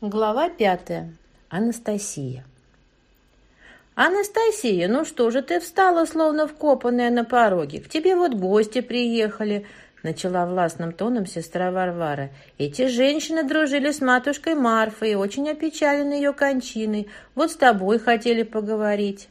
Глава пятая. Анастасия. «Анастасия, ну что же ты встала, словно вкопанная на пороге? К тебе вот гости приехали», — начала властным тоном сестра Варвара. «Эти женщины дружили с матушкой Марфой и очень опечалены ее кончиной. Вот с тобой хотели поговорить».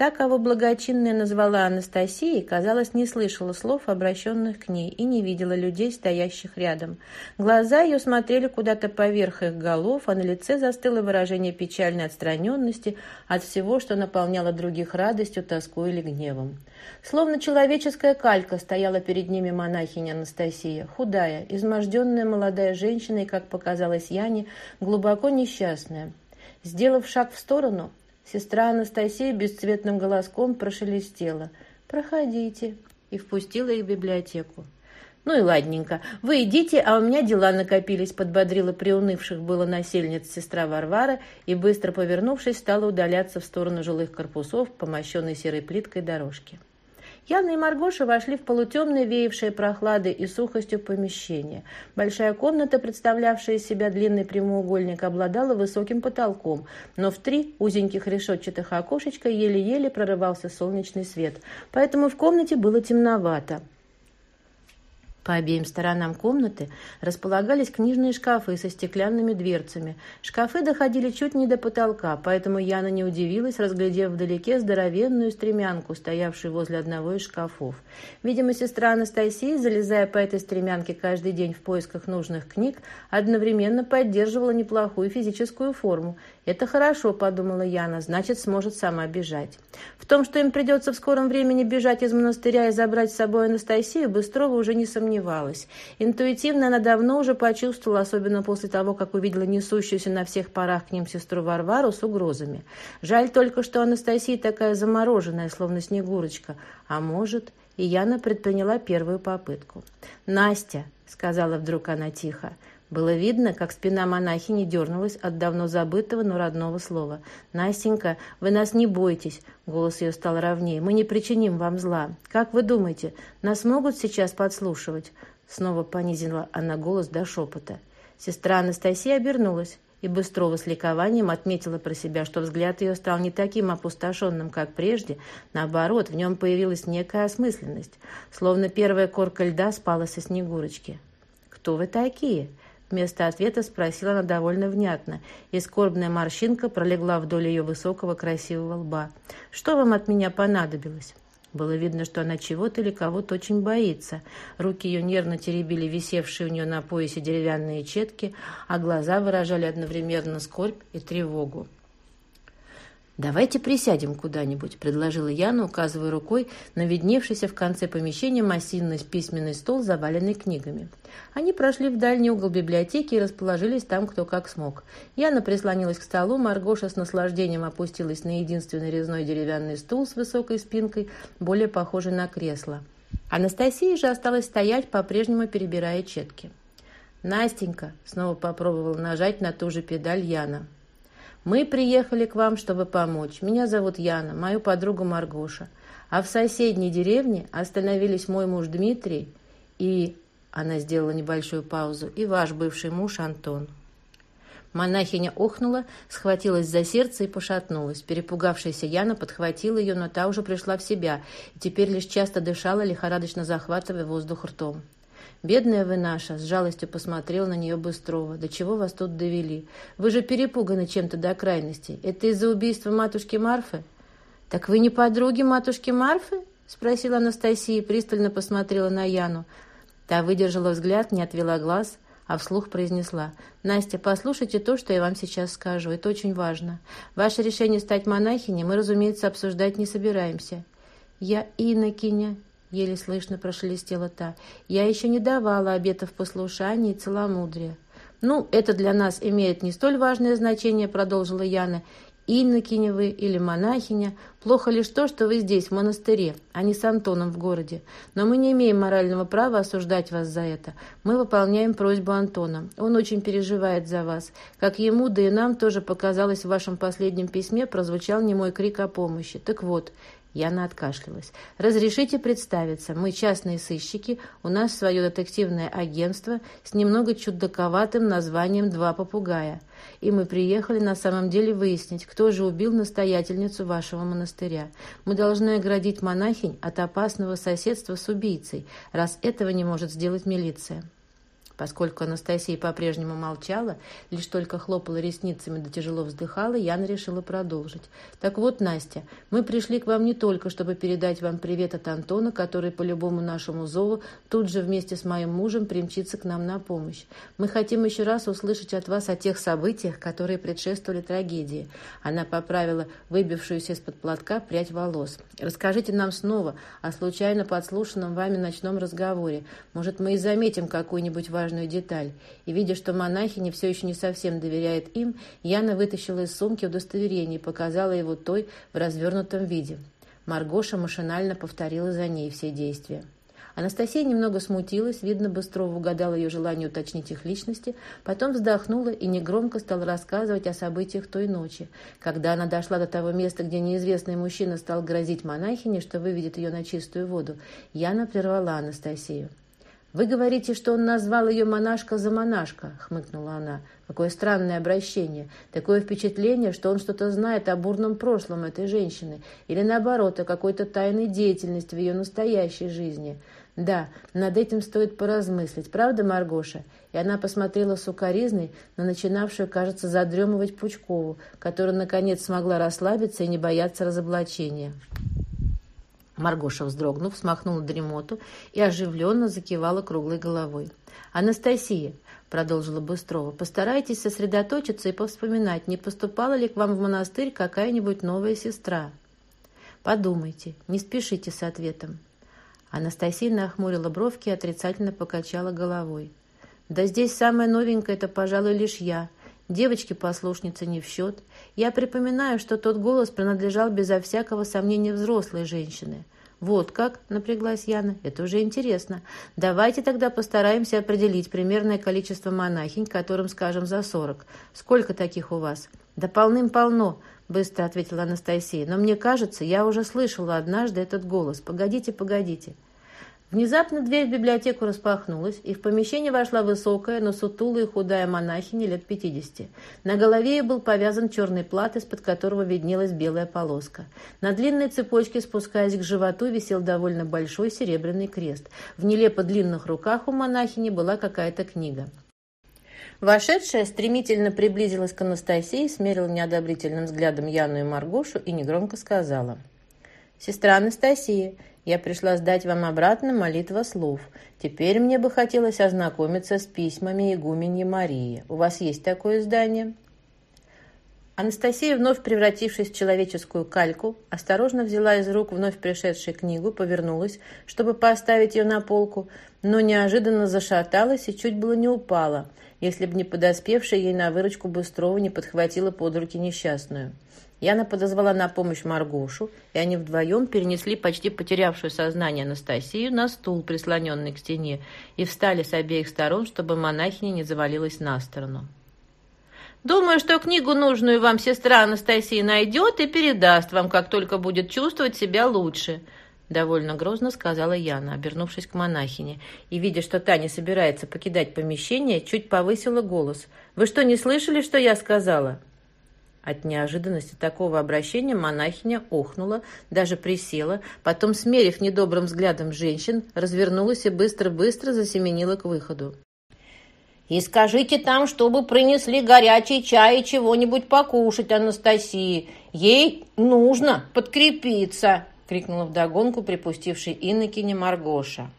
Та, кого благочинная назвала Анастасией, казалось, не слышала слов, обращенных к ней, и не видела людей, стоящих рядом. Глаза ее смотрели куда-то поверх их голов, а на лице застыло выражение печальной отстраненности от всего, что наполняло других радостью, тоской или гневом. Словно человеческая калька стояла перед ними монахиня Анастасия, худая, изможденная молодая женщина и, как показалось Яне, глубоко несчастная. Сделав шаг в сторону, Сестра Анастасия бесцветным голоском прошелестела. «Проходите» и впустила их в библиотеку. «Ну и ладненько. Вы идите, а у меня дела накопились», — подбодрила приунывших было насельниц сестра Варвара и, быстро повернувшись, стала удаляться в сторону жилых корпусов, помощенной серой плиткой дорожки. Яна и Маргоша вошли в полутемное, веявшее прохладой и сухостью помещение. Большая комната, представлявшая из себя длинный прямоугольник, обладала высоким потолком, но в три узеньких решетчатых окошечка еле-еле прорывался солнечный свет, поэтому в комнате было темновато. По обеим сторонам комнаты располагались книжные шкафы со стеклянными дверцами. Шкафы доходили чуть не до потолка, поэтому Яна не удивилась, разглядев вдалеке здоровенную стремянку, стоявшую возле одного из шкафов. Видимо, сестра Анастасия, залезая по этой стремянке каждый день в поисках нужных книг, одновременно поддерживала неплохую физическую форму. «Это хорошо», — подумала Яна, — «значит, сможет сама бежать». В том, что им придется в скором времени бежать из монастыря и забрать с собой Анастасию, Быстрова уже не сомневалась. Интуитивно она давно уже почувствовала, особенно после того, как увидела несущуюся на всех парах к ним сестру Варвару с угрозами. Жаль только, что Анастасия такая замороженная, словно снегурочка. А может, и Яна предприняла первую попытку. «Настя», — сказала вдруг она тихо, — было видно, как спина монахини дернулась от давно забытого, но родного слова. «Настенька, вы нас не бойтесь!» Голос ее стал ровнее. «Мы не причиним вам зла. Как вы думаете, нас могут сейчас подслушивать?» Снова понизила она голос до шепота. Сестра Анастасия обернулась и Быстрова с ликованием отметила про себя, что взгляд ее стал не таким опустошенным, как прежде. Наоборот, в нем появилась некая осмысленность, словно первая корка льда спала со Снегурочки. «Кто вы такие?» Вместо ответа спросила она довольно внятно, и скорбная морщинка пролегла вдоль ее высокого красивого лба. «Что вам от меня понадобилось?» Было видно, что она чего-то или кого-то очень боится. Руки ее нервно теребили висевшие у нее на поясе деревянные четки, а глаза выражали одновременно скорбь и тревогу. «Давайте присядем куда-нибудь», — предложила Яна, указывая рукой на видневшийся в конце помещения массивный письменный стол, заваленный книгами. Они прошли в дальний угол библиотеки и расположились там кто как смог. Яна прислонилась к столу, Маргоша с наслаждением опустилась на единственный резной деревянный стул с высокой спинкой, более похожий на кресло. Анастасия же осталась стоять, по-прежнему перебирая четки. «Настенька», — снова попробовала нажать на ту же педаль Яна. Мы приехали к вам, чтобы помочь. Меня зовут Яна, мою подругу Маргоша. А в соседней деревне остановились мой муж Дмитрий и...» Она сделала небольшую паузу. «И ваш бывший муж Антон». Монахиня охнула, схватилась за сердце и пошатнулась. Перепугавшаяся Яна подхватила ее, но та уже пришла в себя и теперь лишь часто дышала, лихорадочно захватывая воздух ртом. «Бедная вы наша!» — с жалостью посмотрел на нее Быстрова. «До чего вас тут довели? Вы же перепуганы чем-то до крайности. Это из-за убийства матушки Марфы?» «Так вы не подруги матушки Марфы?» — спросила Анастасия и пристально посмотрела на Яну. Та выдержала взгляд, не отвела глаз, а вслух произнесла. «Настя, послушайте то, что я вам сейчас скажу. Это очень важно. Ваше решение стать монахиней мы, разумеется, обсуждать не собираемся». «Я инокиня», — еле слышно прошелестела та. «Я еще не давала обетов послушания и целомудрия». «Ну, это для нас имеет не столь важное значение», — продолжила Яна. «Иннокиня вы или монахиня. Плохо лишь то, что вы здесь, в монастыре, а не с Антоном в городе. Но мы не имеем морального права осуждать вас за это. Мы выполняем просьбу Антона. Он очень переживает за вас. Как ему, да и нам тоже показалось в вашем последнем письме, прозвучал немой крик о помощи. Так вот, Яна откашлялась. «Разрешите представиться. Мы частные сыщики. У нас свое детективное агентство с немного чудаковатым названием «Два попугая». И мы приехали на самом деле выяснить, кто же убил настоятельницу вашего монастыря. Мы должны оградить монахинь от опасного соседства с убийцей, раз этого не может сделать милиция». Поскольку Анастасия по-прежнему молчала, лишь только хлопала ресницами да тяжело вздыхала, Яна решила продолжить. «Так вот, Настя, мы пришли к вам не только, чтобы передать вам привет от Антона, который по любому нашему зову тут же вместе с моим мужем примчится к нам на помощь. Мы хотим еще раз услышать от вас о тех событиях, которые предшествовали трагедии». Она поправила выбившуюся из-под платка прядь волос. «Расскажите нам снова о случайно подслушанном вами ночном разговоре. Может, мы и заметим какую-нибудь важную важную деталь, и, видя, что монахиня все еще не совсем доверяет им, Яна вытащила из сумки удостоверение и показала его той в развернутом виде. Маргоша машинально повторила за ней все действия. Анастасия немного смутилась, видно, Быстрова угадала ее желание уточнить их личности, потом вздохнула и негромко стала рассказывать о событиях той ночи. Когда она дошла до того места, где неизвестный мужчина стал грозить монахине, что выведет ее на чистую воду, Яна прервала Анастасию. «Вы говорите, что он назвал ее монашка за монашка», — хмыкнула она. «Какое странное обращение. Такое впечатление, что он что-то знает о бурном прошлом этой женщины. Или наоборот, о какой-то тайной деятельности в ее настоящей жизни. Да, над этим стоит поразмыслить. Правда, Маргоша?» И она посмотрела сукоризной на начинавшую, кажется, задремывать Пучкову, которая, наконец, смогла расслабиться и не бояться разоблачения. Маргоша, вздрогнув, смахнула дремоту и оживленно закивала круглой головой. «Анастасия», — продолжила Быстрова, — «постарайтесь сосредоточиться и повспоминать, не поступала ли к вам в монастырь какая-нибудь новая сестра. Подумайте, не спешите с ответом». Анастасия нахмурила бровки и отрицательно покачала головой. «Да здесь самая новенькая — это, пожалуй, лишь я. Девочки-послушницы не в счет. Я припоминаю, что тот голос принадлежал безо всякого сомнения взрослой женщины. «Вот как?» – напряглась Яна. «Это уже интересно. Давайте тогда постараемся определить примерное количество монахинь, которым, скажем, за сорок. Сколько таких у вас?» «Да полным-полно», – быстро ответила Анастасия. «Но мне кажется, я уже слышала однажды этот голос. Погодите, погодите». Внезапно дверь в библиотеку распахнулась, и в помещение вошла высокая, но сутулая и худая монахиня лет пятидесяти. На голове ее был повязан черный плат, из-под которого виднелась белая полоска. На длинной цепочке, спускаясь к животу, висел довольно большой серебряный крест. В нелепо длинных руках у монахини была какая-то книга. Вошедшая стремительно приблизилась к Анастасии, смерила неодобрительным взглядом Яну и Маргошу и негромко сказала. «Сестра Анастасия, я пришла сдать вам обратно молитва слов. Теперь мне бы хотелось ознакомиться с письмами игуменьи Марии. У вас есть такое издание?» Анастасия, вновь превратившись в человеческую кальку, осторожно взяла из рук вновь пришедшей книгу, повернулась, чтобы поставить ее на полку, но неожиданно зашаталась и чуть было не упала, если бы не подоспевшая ей на выручку Быстрова не подхватила под руки несчастную. Яна подозвала на помощь Маргошу, и они вдвоем перенесли почти потерявшую сознание Анастасию на стул, прислоненный к стене, и встали с обеих сторон, чтобы монахиня не завалилась на сторону. «Думаю, что книгу нужную вам сестра Анастасия найдет и передаст вам, как только будет чувствовать себя лучше», довольно грозно сказала Яна, обернувшись к монахине, и, видя, что та не собирается покидать помещение, чуть повысила голос. «Вы что, не слышали, что я сказала?» От неожиданности такого обращения монахиня охнула, даже присела, потом, смерив недобрым взглядом женщин, развернулась и быстро-быстро засеменила к выходу. «И скажите там, чтобы принесли горячий чай и чего-нибудь покушать Анастасии. Ей нужно подкрепиться!» — крикнула вдогонку припустивший инокиня Маргоша.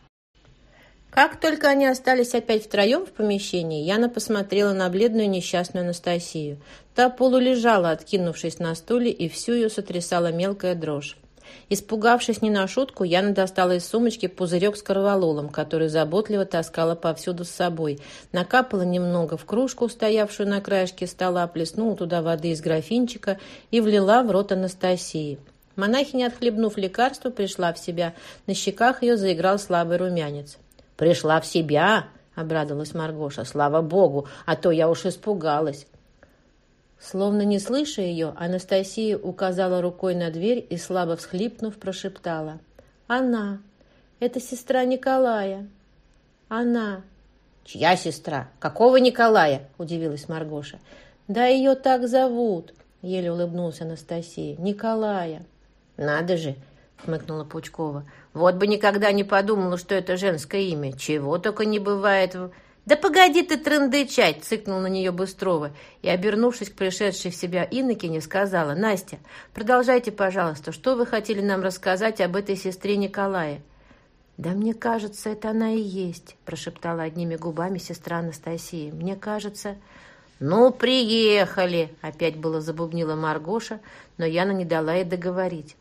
Как только они остались опять втроем в помещении, Яна посмотрела на бледную несчастную Анастасию. Та полулежала, откинувшись на стуле, и всю ее сотрясала мелкая дрожь. Испугавшись не на шутку, Яна достала из сумочки пузырек с корвалолом, который заботливо таскала повсюду с собой. Накапала немного в кружку, стоявшую на краешке стола, плеснула туда воды из графинчика и влила в рот Анастасии. Монахиня, отхлебнув лекарство, пришла в себя. На щеках ее заиграл слабый румянец. «Пришла в себя!» — обрадовалась Маргоша. «Слава богу! А то я уж испугалась!» Словно не слыша ее, Анастасия указала рукой на дверь и, слабо всхлипнув, прошептала. «Она! Это сестра Николая! Она!» «Чья сестра? Какого Николая?» – удивилась Маргоша. «Да ее так зовут!» – еле улыбнулась Анастасия. «Николая!» «Надо же!» – хмыкнула Пучкова. «Вот бы никогда не подумала, что это женское имя. Чего только не бывает в...» «Да погоди ты трындычать!» — цыкнул на нее Быстрова и, обернувшись к пришедшей в себя Иннокене, сказала, «Настя, продолжайте, пожалуйста, что вы хотели нам рассказать об этой сестре Николая?» «Да мне кажется, это она и есть», — прошептала одними губами сестра Анастасия. «Мне кажется...» «Ну, приехали!» — опять было забубнила Маргоша, но Яна не дала ей договорить.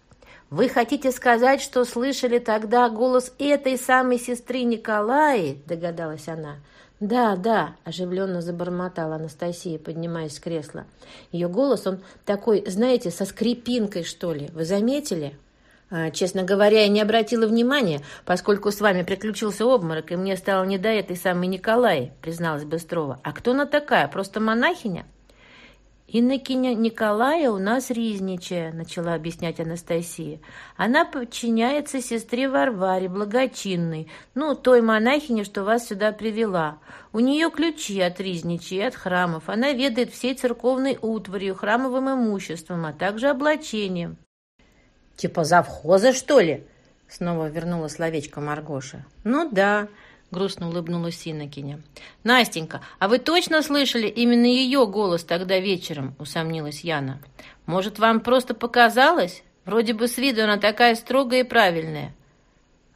«Вы хотите сказать, что слышали тогда голос этой самой сестры Николаи?» — догадалась она. «Да, да», — оживленно забормотала Анастасия, поднимаясь с кресла. Ее голос, он такой, знаете, со скрипинкой, что ли. Вы заметили? А, честно говоря, я не обратила внимания, поскольку с вами приключился обморок, и мне стало не до этой самой Николаи, призналась Быстрова. А кто она такая? Просто монахиня? «Иннокеня Николая у нас ризничая», — начала объяснять Анастасия. «Она подчиняется сестре Варваре, благочинной, ну, той монахине, что вас сюда привела. У нее ключи от ризничей и от храмов. Она ведает всей церковной утварью, храмовым имуществом, а также облачением». «Типа завхоза, что ли?» — снова вернула словечко Маргоша. «Ну да», грустно улыбнулась Иннокеня. «Настенька, а вы точно слышали именно ее голос тогда вечером?» — усомнилась Яна. «Может, вам просто показалось? Вроде бы с виду она такая строгая и правильная».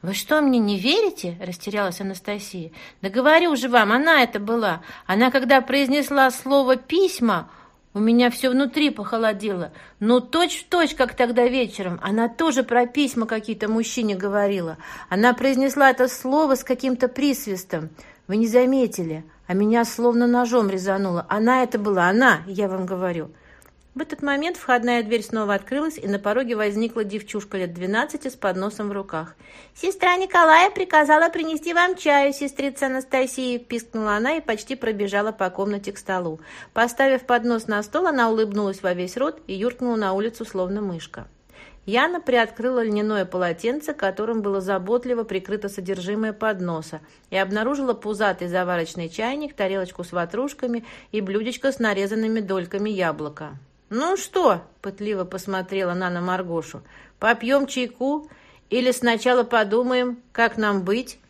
«Вы что, мне не верите?» — растерялась Анастасия. «Да говорю же вам, она это была. Она, когда произнесла слово «письма», у меня все внутри похолодело. Ну, точь-в-точь, точь, как тогда вечером. Она тоже про письма какие-то мужчине говорила. Она произнесла это слово с каким-то присвистом. Вы не заметили, а меня словно ножом резануло. Она это была, она, я вам говорю. В этот момент входная дверь снова открылась, и на пороге возникла девчушка лет двенадцати с подносом в руках. «Сестра Николая приказала принести вам чаю, сестрица Анастасия!» пискнула она и почти пробежала по комнате к столу. Поставив поднос на стол, она улыбнулась во весь рот и юркнула на улицу, словно мышка. Яна приоткрыла льняное полотенце, которым было заботливо прикрыто содержимое подноса, и обнаружила пузатый заварочный чайник, тарелочку с ватрушками и блюдечко с нарезанными дольками яблока. «Ну что?» — пытливо посмотрела она на Маргошу. «Попьем чайку или сначала подумаем, как нам быть?»